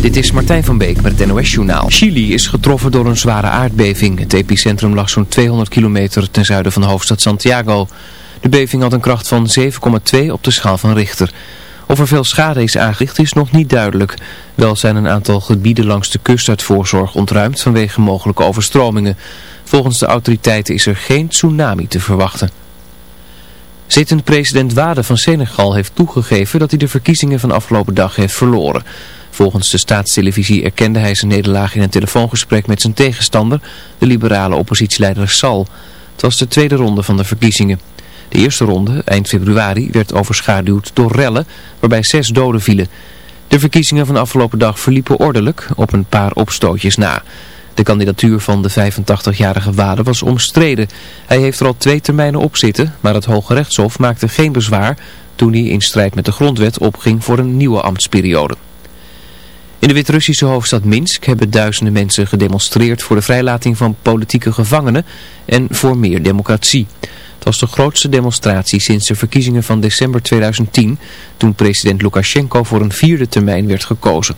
Dit is Martijn van Beek met het NOS-journaal. Chili is getroffen door een zware aardbeving. Het epicentrum lag zo'n 200 kilometer ten zuiden van de hoofdstad Santiago. De beving had een kracht van 7,2 op de schaal van Richter. Of er veel schade is aangericht is nog niet duidelijk. Wel zijn een aantal gebieden langs de kust uit voorzorg ontruimd vanwege mogelijke overstromingen. Volgens de autoriteiten is er geen tsunami te verwachten. Zittend president Wade van Senegal heeft toegegeven dat hij de verkiezingen van afgelopen dag heeft verloren. Volgens de staatstelevisie erkende hij zijn nederlaag in een telefoongesprek met zijn tegenstander, de liberale oppositieleider Sal. Het was de tweede ronde van de verkiezingen. De eerste ronde, eind februari, werd overschaduwd door rellen, waarbij zes doden vielen. De verkiezingen van afgelopen dag verliepen ordelijk, op een paar opstootjes na. De kandidatuur van de 85-jarige Wade was omstreden. Hij heeft er al twee termijnen op zitten, maar het Hoge Rechtshof maakte geen bezwaar toen hij in strijd met de grondwet opging voor een nieuwe ambtsperiode. In de Wit-Russische hoofdstad Minsk hebben duizenden mensen gedemonstreerd voor de vrijlating van politieke gevangenen en voor meer democratie. Het was de grootste demonstratie sinds de verkiezingen van december 2010, toen president Lukashenko voor een vierde termijn werd gekozen.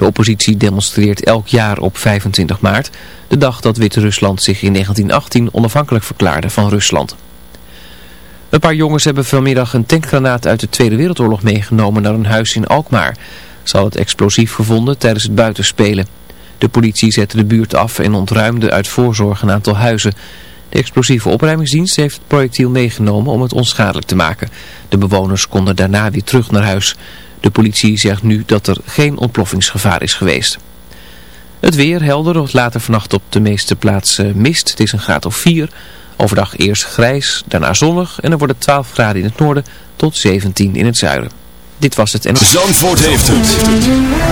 De oppositie demonstreert elk jaar op 25 maart, de dag dat Wit-Rusland zich in 1918 onafhankelijk verklaarde van Rusland. Een paar jongens hebben vanmiddag een tankgranaat uit de Tweede Wereldoorlog meegenomen naar een huis in Alkmaar. Ze hadden het explosief gevonden tijdens het buitenspelen. De politie zette de buurt af en ontruimde uit voorzorg een aantal huizen. De explosieve opruimingsdienst heeft het projectiel meegenomen om het onschadelijk te maken. De bewoners konden daarna weer terug naar huis. De politie zegt nu dat er geen ontploffingsgevaar is geweest. Het weer helder, later vannacht op de meeste plaatsen mist. Het is een graad of 4. Overdag eerst grijs, daarna zonnig en dan wordt het 12 graden in het noorden tot 17 in het zuiden. Dit was het en... Zandvoort heeft het.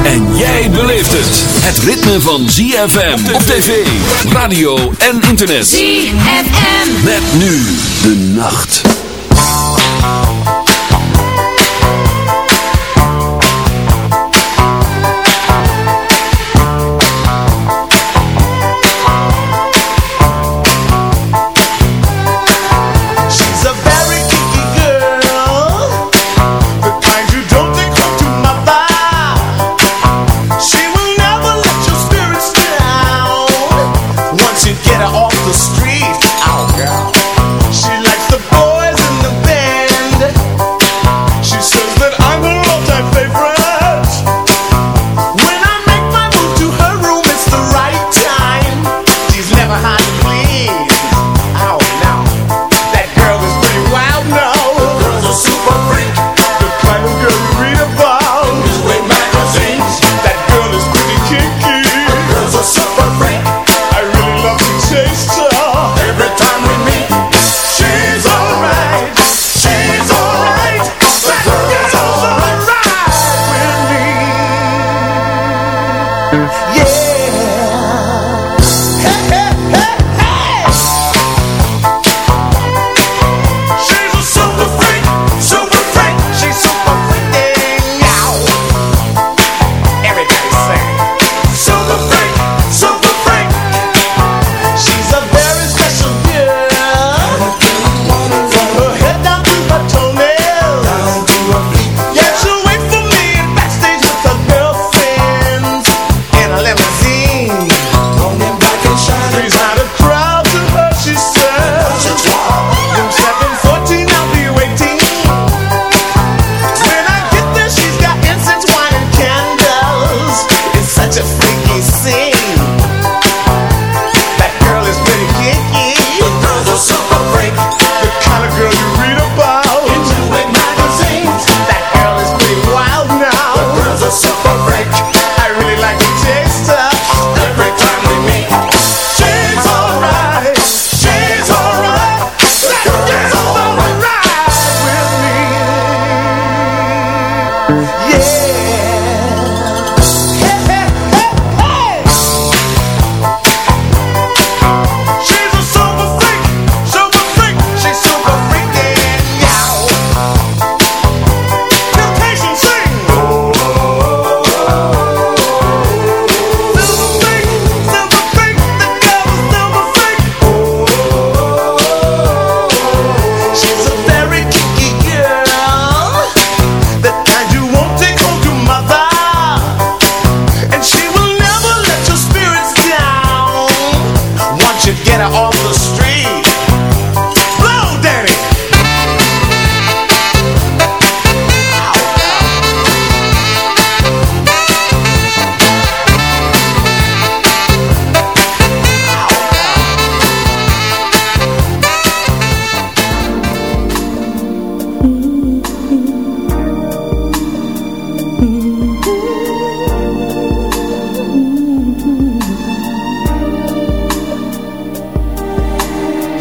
En jij beleeft het. Het ritme van ZFM op tv, radio en internet. ZFM. Met nu de nacht.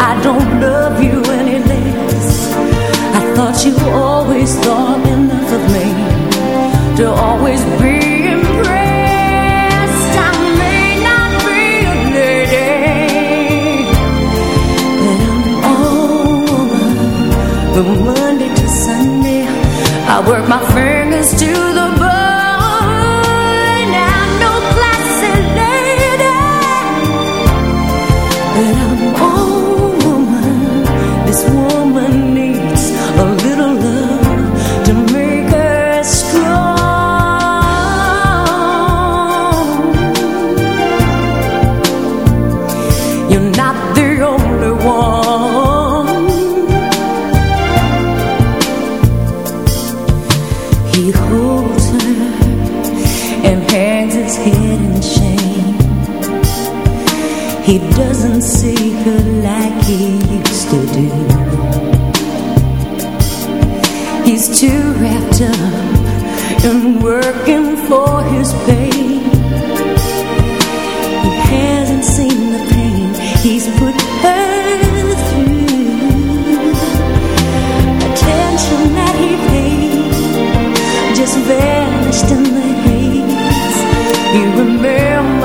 I don't love you any less. I thought you always thought enough of me To always be impressed. I may not be a lady But I'm woman Monday to Sunday. I work my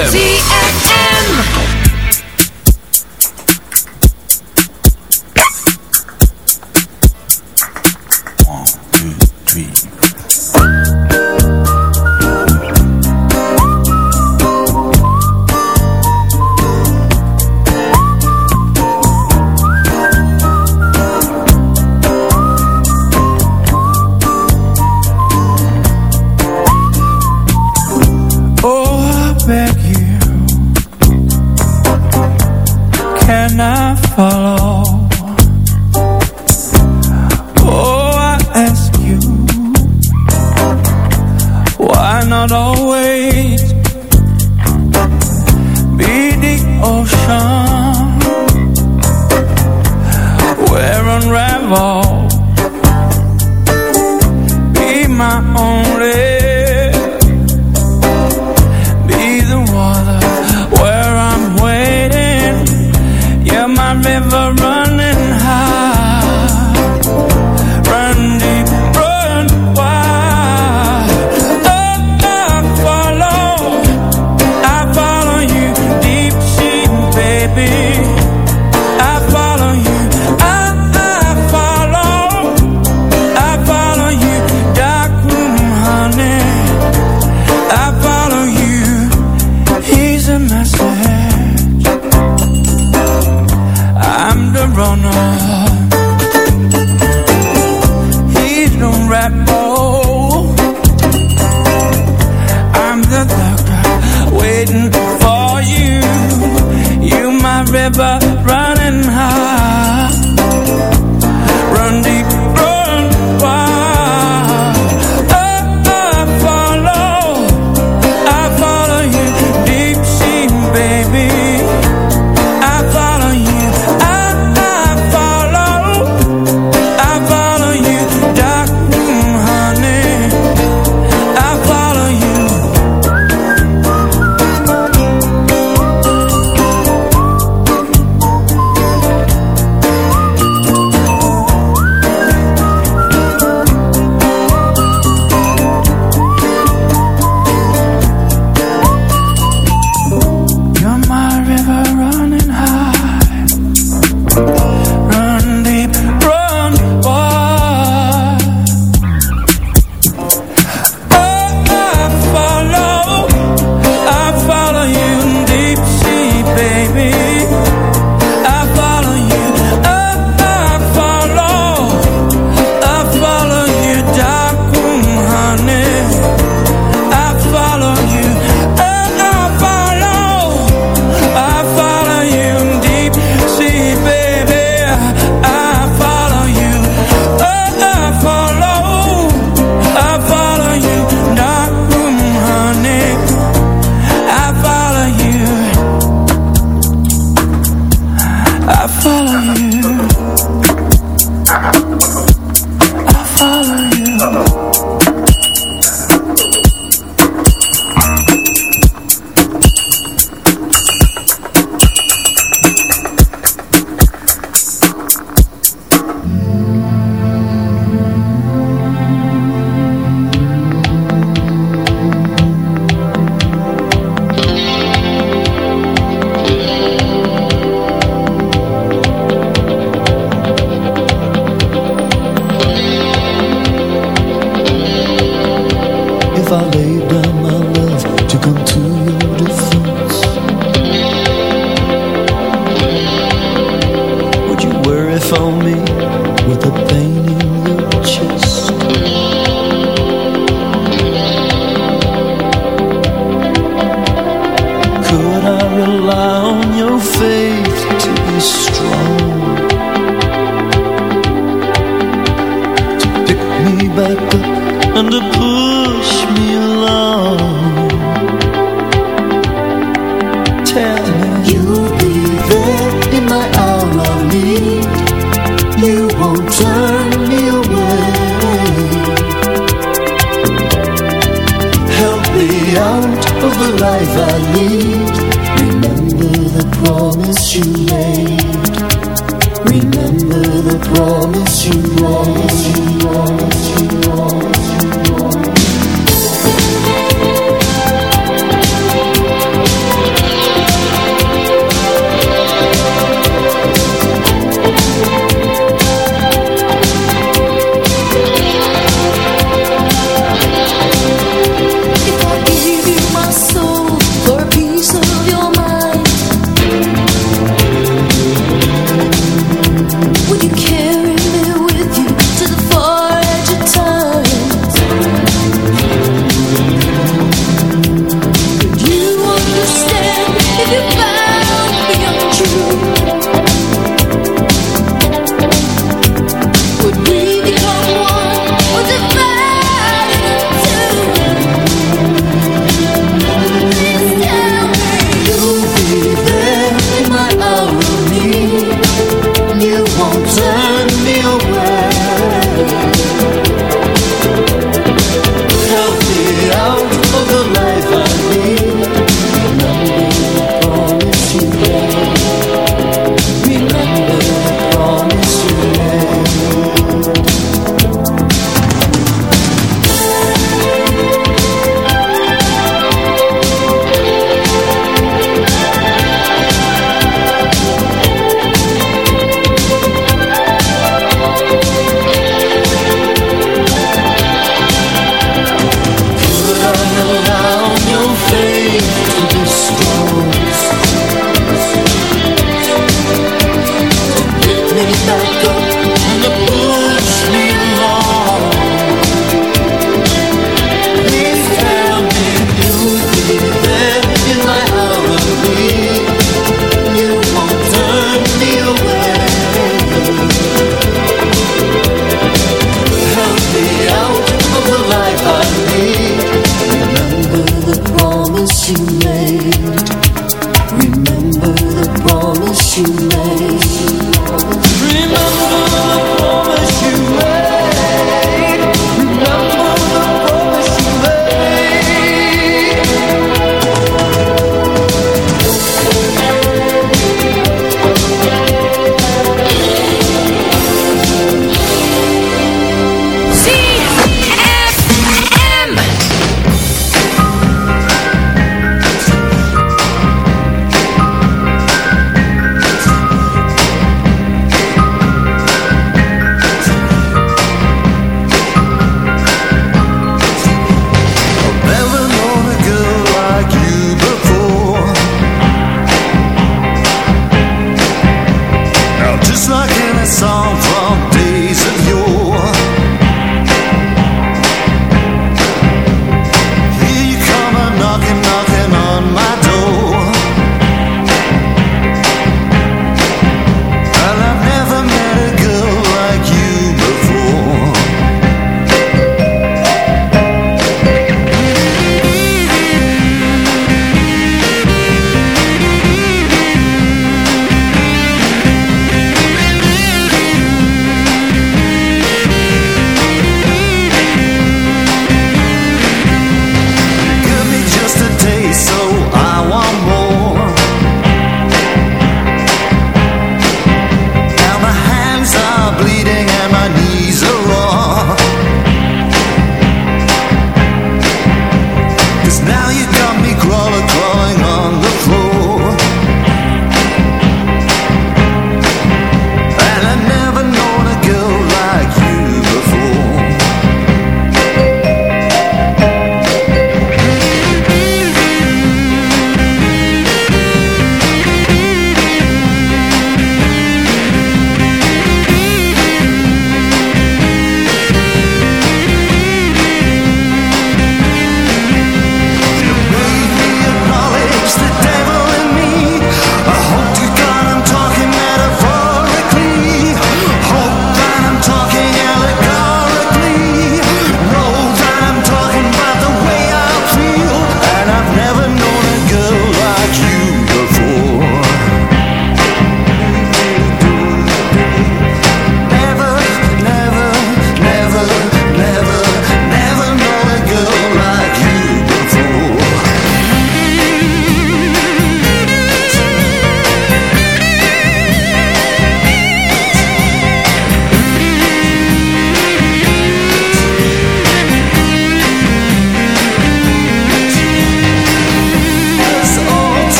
ZFM.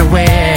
Away.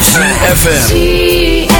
ZFM.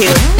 tune.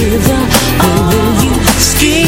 river, oh will you ski